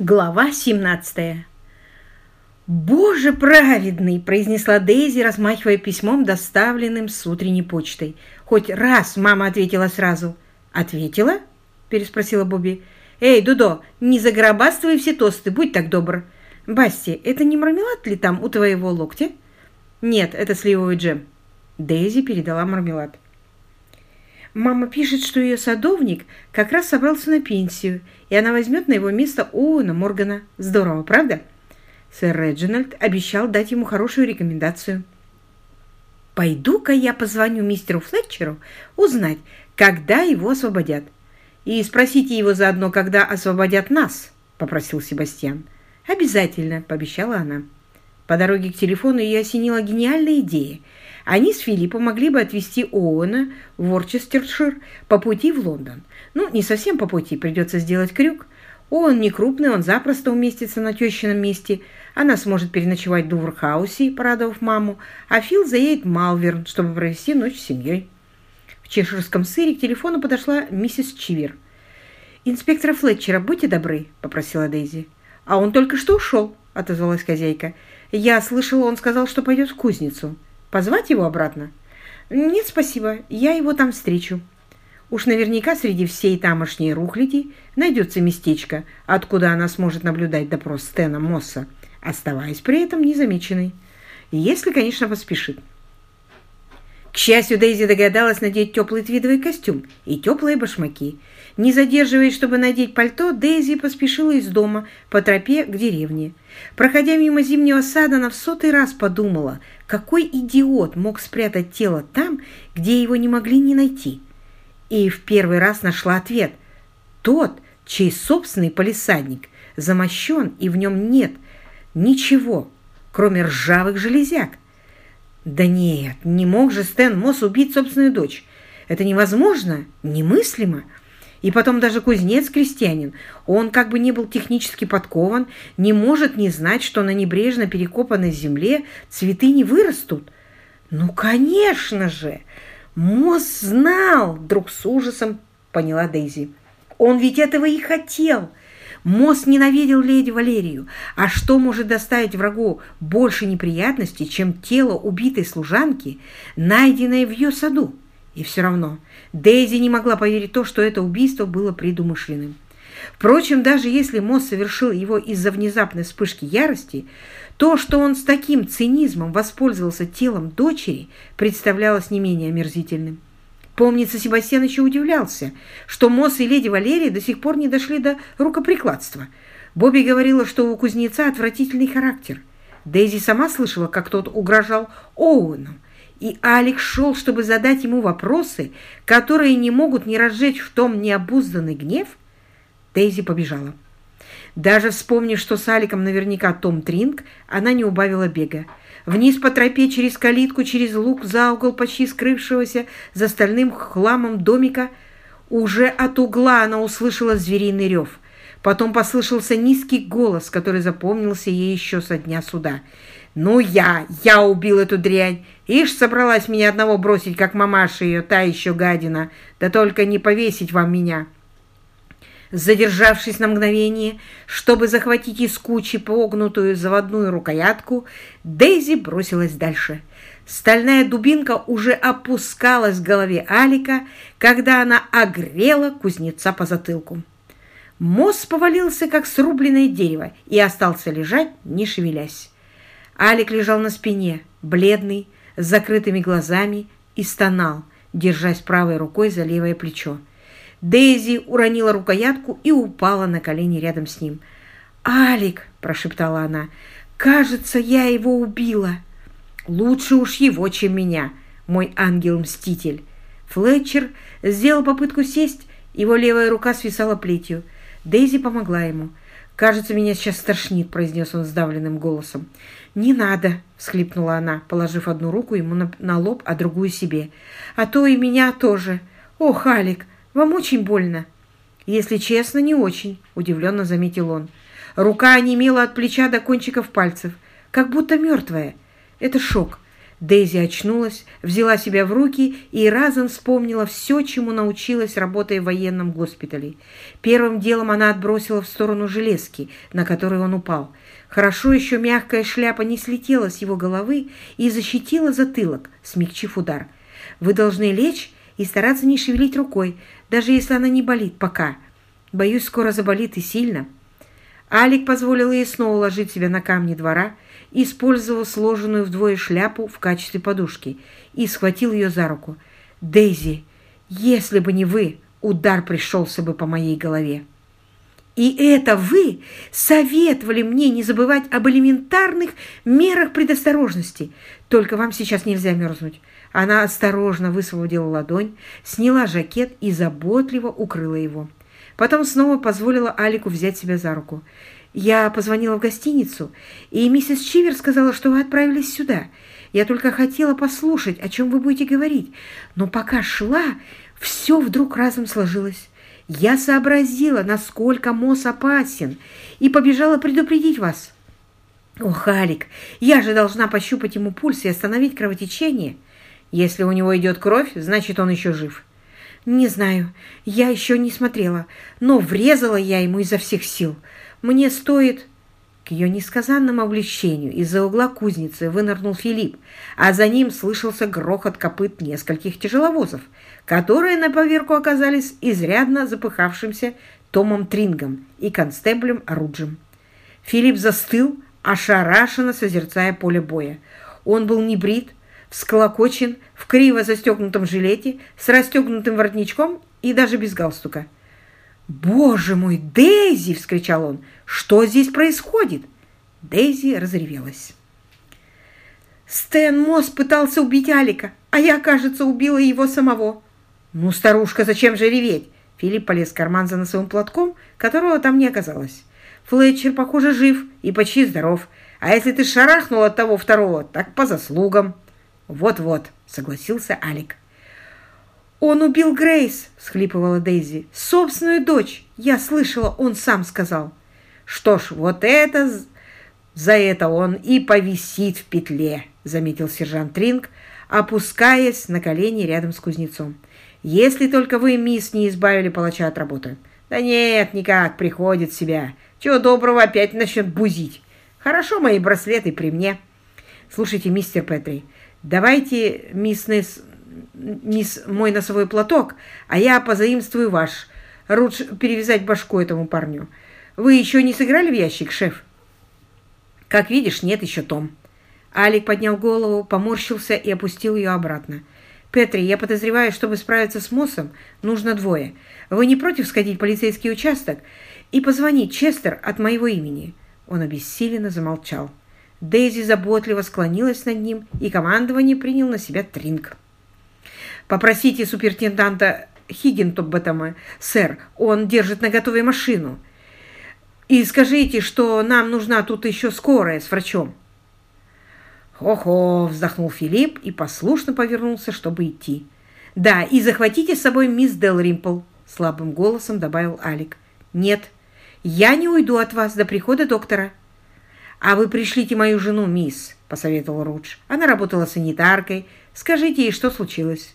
Глава 17 «Боже праведный!» – произнесла Дейзи, размахивая письмом, доставленным с утренней почтой. «Хоть раз!» – мама ответила сразу. «Ответила?» – переспросила Бобби. «Эй, Дудо, не загробаствуй все тосты, будь так добр. Басти, это не мармелад ли там у твоего локтя?» «Нет, это сливовый джем». Дейзи передала мармелад. Мама пишет, что ее садовник как раз собрался на пенсию, и она возьмет на его место Оуэна Моргана. Здорово, правда? Сэр Реджинальд обещал дать ему хорошую рекомендацию. «Пойду-ка я позвоню мистеру Флетчеру узнать, когда его освободят. И спросите его заодно, когда освободят нас», — попросил Себастьян. «Обязательно», — пообещала она. По дороге к телефону ее осенила гениальная идея — они с Филиппом могли бы отвезти Оуэна в Ворчестершир по пути в Лондон. Ну, не совсем по пути, придется сделать крюк. Оуэн не крупный, он запросто уместится на тещином месте. Она сможет переночевать в Дуврхаусе, порадовав маму, а Фил заедет в Малверн, чтобы провести ночь с семьей. В чеширском сыре к телефону подошла миссис Чивер. «Инспектора Флетчера, будьте добры», — попросила Дейзи. «А он только что ушел», — отозвалась хозяйка. «Я слышала, он сказал, что пойдет в кузницу». Позвать его обратно? Нет, спасибо, я его там встречу. Уж наверняка среди всей тамошней рухляди найдется местечко, откуда она сможет наблюдать допрос Стена Мосса, оставаясь при этом незамеченной. Если, конечно, поспешит. К счастью, Дейзи догадалась надеть теплый твидовый костюм и теплые башмаки. Не задерживаясь, чтобы надеть пальто, Дейзи поспешила из дома по тропе к деревне. Проходя мимо зимнего сада, она в сотый раз подумала, какой идиот мог спрятать тело там, где его не могли не найти. И в первый раз нашла ответ. Тот, чей собственный полисадник замощен, и в нем нет ничего, кроме ржавых железяк. Да нет, не мог же Стэн Мосс убить собственную дочь. Это невозможно, немыслимо. И потом даже кузнец-крестьянин, он как бы не был технически подкован, не может не знать, что на небрежно перекопанной земле цветы не вырастут. Ну, конечно же! Мосс знал, вдруг с ужасом поняла Дейзи. Он ведь этого и хотел. Мосс ненавидел леди Валерию. А что может доставить врагу больше неприятностей, чем тело убитой служанки, найденное в ее саду? И все равно Дейзи не могла поверить то, что это убийство было предумышленным. Впрочем, даже если Мосс совершил его из-за внезапной вспышки ярости, то, что он с таким цинизмом воспользовался телом дочери, представлялось не менее омерзительным. Помнится, Себастьян еще удивлялся, что Мосс и леди Валерия до сих пор не дошли до рукоприкладства. Бобби говорила, что у кузнеца отвратительный характер. Дейзи сама слышала, как тот угрожал Оуэну, и Алекс шел, чтобы задать ему вопросы, которые не могут не разжечь в том необузданный гнев, Дейзи побежала. Даже вспомнив, что с Аликом наверняка Том Тринг, она не убавила бега. Вниз по тропе, через калитку, через луг, за угол почти скрывшегося за стальным хламом домика, уже от угла она услышала звериный рев. Потом послышался низкий голос, который запомнился ей еще со дня суда. «Ну я, я убил эту дрянь! Ишь, собралась меня одного бросить, как мамаша ее, та еще гадина! Да только не повесить вам меня!» Задержавшись на мгновение, чтобы захватить из кучи погнутую заводную рукоятку, Дейзи бросилась дальше. Стальная дубинка уже опускалась к голове Алика, когда она огрела кузнеца по затылку. Мост повалился, как срубленное дерево, и остался лежать, не шевелясь. Алик лежал на спине, бледный, с закрытыми глазами, и стонал, держась правой рукой за левое плечо. Дейзи уронила рукоятку и упала на колени рядом с ним. «Алик!» – прошептала она. «Кажется, я его убила!» «Лучше уж его, чем меня, мой ангел-мститель!» Флетчер сделал попытку сесть, его левая рука свисала плетью. Дейзи помогла ему. «Кажется, меня сейчас стошнит», — произнес он сдавленным голосом. «Не надо», — всхлипнула она, положив одну руку ему на, на лоб, а другую себе. «А то и меня тоже. Ох, Алик, вам очень больно». «Если честно, не очень», — удивленно заметил он. Рука онемела от плеча до кончиков пальцев, как будто мертвая. Это шок. Дейзи очнулась, взяла себя в руки и разом вспомнила все, чему научилась, работая в военном госпитале. Первым делом она отбросила в сторону железки, на которой он упал. Хорошо еще мягкая шляпа не слетела с его головы и защитила затылок, смягчив удар. «Вы должны лечь и стараться не шевелить рукой, даже если она не болит пока. Боюсь, скоро заболит и сильно». Алик позволил ей снова уложить себя на камни двора, использовал сложенную вдвое шляпу в качестве подушки и схватил ее за руку. «Дейзи, если бы не вы, удар пришелся бы по моей голове». «И это вы советовали мне не забывать об элементарных мерах предосторожности. Только вам сейчас нельзя мерзнуть». Она осторожно высвободила ладонь, сняла жакет и заботливо укрыла его. Потом снова позволила Алику взять себя за руку. «Я позвонила в гостиницу, и миссис Чивер сказала, что вы отправились сюда. Я только хотела послушать, о чем вы будете говорить. Но пока шла, все вдруг разом сложилось. Я сообразила, насколько Мосс опасен, и побежала предупредить вас». «Ох, Алик, я же должна пощупать ему пульс и остановить кровотечение. Если у него идет кровь, значит, он еще жив». «Не знаю, я еще не смотрела, но врезала я ему изо всех сил. Мне стоит...» К ее несказанному облегчению из-за угла кузницы вынырнул Филипп, а за ним слышался грохот копыт нескольких тяжеловозов, которые на поверку оказались изрядно запыхавшимся Томом Трингом и констеблем Руджем. Филипп застыл, ошарашенно созерцая поле боя. Он был не брит, всколокочен, в криво застегнутом жилете, с расстегнутым воротничком и даже без галстука. «Боже мой, Дейзи!» — вскричал он. «Что здесь происходит?» Дейзи разревелась. «Стэн Мосс пытался убить Алика, а я, кажется, убила его самого». «Ну, старушка, зачем же реветь?» Филипп полез в карман за носовым платком, которого там не оказалось. «Флетчер, похоже, жив и почти здоров. А если ты шарахнул от того второго, так по заслугам». «Вот-вот», — согласился Алик. «Он убил Грейс!» — всхлипывала Дейзи. «Собственную дочь! Я слышала, он сам сказал». «Что ж, вот это... За это он и повисит в петле», — заметил сержант Тринг, опускаясь на колени рядом с кузнецом. «Если только вы, мисс, не избавили палача от работы». «Да нет, никак, приходит себя. Чего доброго опять начнет бузить. Хорошо, мои браслеты при мне». «Слушайте, мистер Петри, давайте, мисс Несс, мисс, мой носовой платок, а я позаимствую ваш. Лучше перевязать башку этому парню. Вы еще не сыграли в ящик, шеф? Как видишь, нет еще Том. Алик поднял голову, поморщился и опустил ее обратно. «Петри, я подозреваю, чтобы справиться с Моссом, нужно двое. Вы не против сходить в полицейский участок и позвонить Честер от моего имени?» Он обессиленно замолчал. Дейзи заботливо склонилась над ним, и командование принял на себя Тринг. Попросите супертенданта Хиггинтобботома, сэр, он держит на готове машину. И скажите, что нам нужна тут еще скорая с врачом. «Хо-хо!» – вздохнул Филипп и послушно повернулся, чтобы идти. «Да, и захватите с собой мисс Делримпл», – слабым голосом добавил Алик. «Нет, я не уйду от вас до прихода доктора». «А вы пришлите мою жену, мисс», – посоветовал Рудж. «Она работала санитаркой. Скажите ей, что случилось».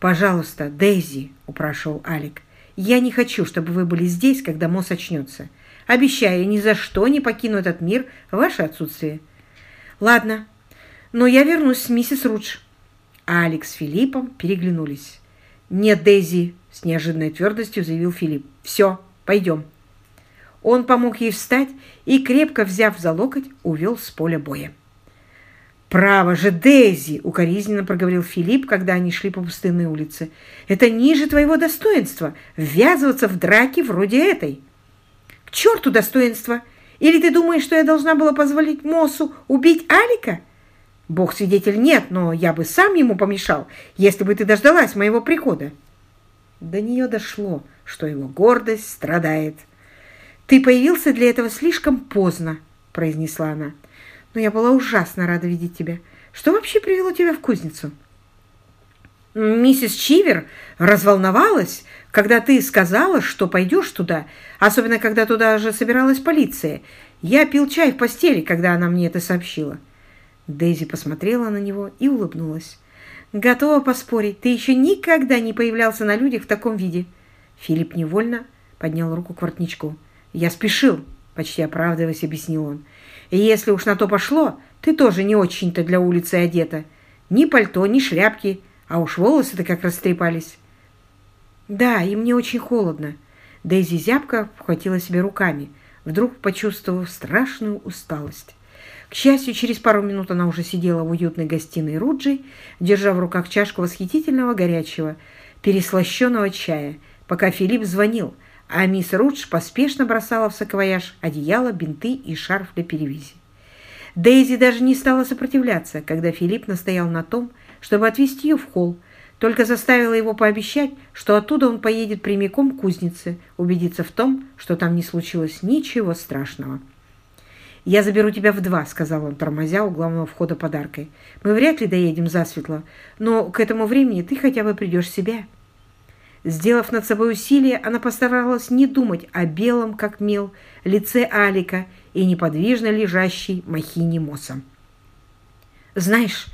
«Пожалуйста, Дейзи», — упрашивал Алик, — «я не хочу, чтобы вы были здесь, когда Мосс очнется. Обещаю, ни за что не покину этот мир в ваше отсутствие». «Ладно, но я вернусь с миссис Рудж». Алекс с Филиппом переглянулись. «Нет, Дейзи», — с неожиданной твердостью заявил Филипп. «Все, пойдем». Он помог ей встать и, крепко взяв за локоть, увел с поля боя. «Право же, Дейзи!» — укоризненно проговорил Филипп, когда они шли по пустынной улице. «Это ниже твоего достоинства — ввязываться в драки вроде этой!» «К черту достоинства! Или ты думаешь, что я должна была позволить Мосу убить Алика?» «Бог свидетель нет, но я бы сам ему помешал, если бы ты дождалась моего прихода!» До нее дошло, что его гордость страдает. «Ты появился для этого слишком поздно», — произнесла она но я была ужасно рада видеть тебя. Что вообще привело тебя в кузницу?» «Миссис Чивер разволновалась, когда ты сказала, что пойдешь туда, особенно когда туда же собиралась полиция. Я пил чай в постели, когда она мне это сообщила». Дейзи посмотрела на него и улыбнулась. «Готова поспорить, ты еще никогда не появлялся на людях в таком виде». Филипп невольно поднял руку к воротничку. «Я спешил», — почти оправдываясь, объяснил он. «И если уж на то пошло, ты тоже не очень-то для улицы одета. Ни пальто, ни шляпки, а уж волосы-то как растрепались». «Да, и мне очень холодно». Дейзи зябко вхватила себя руками, вдруг почувствовав страшную усталость. К счастью, через пару минут она уже сидела в уютной гостиной Руджи, держа в руках чашку восхитительного горячего, переслащенного чая, пока Филипп звонил, а мисс Рудж поспешно бросала в саквояж одеяло, бинты и шарф для перевязи. Дейзи даже не стала сопротивляться, когда Филипп настоял на том, чтобы отвезти ее в холл, только заставила его пообещать, что оттуда он поедет прямиком к кузнице, убедиться в том, что там не случилось ничего страшного. «Я заберу тебя в два», — сказал он, тормозя у главного входа подаркой. «Мы вряд ли доедем засветло, но к этому времени ты хотя бы придешь в себя». Сделав над собой усилие, она постаралась не думать о белом, как мел, лице Алика и неподвижно лежащей махине Мосса. «Знаешь,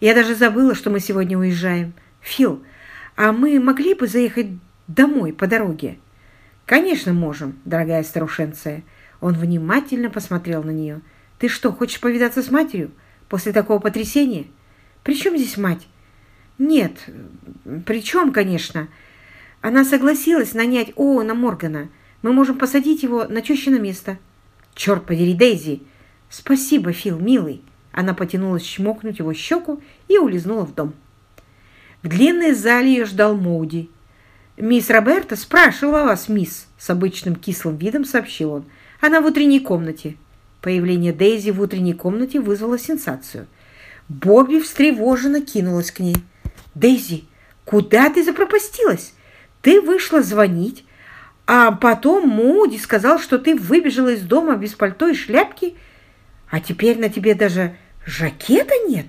я даже забыла, что мы сегодня уезжаем. Фил, а мы могли бы заехать домой по дороге?» «Конечно можем, дорогая старушенция». Он внимательно посмотрел на нее. «Ты что, хочешь повидаться с матерью после такого потрясения? При чем здесь мать?» «Нет, при чем, конечно. Она согласилась нанять Оуэна Моргана. Мы можем посадить его на тещино место». «Черт подери, Дейзи!» «Спасибо, Фил, милый!» Она потянулась чмокнуть его щеку и улизнула в дом. В длинной зале ее ждал Моуди. «Мисс Роберта спрашивала вас, мисс!» С обычным кислым видом сообщил он. Она в утренней комнате. Появление Дейзи в утренней комнате вызвало сенсацию. Бобби встревоженно кинулась к ней. «Дейзи, куда ты запропастилась? Ты вышла звонить, а потом Муди сказал, что ты выбежала из дома без пальто и шляпки, а теперь на тебе даже жакета нет».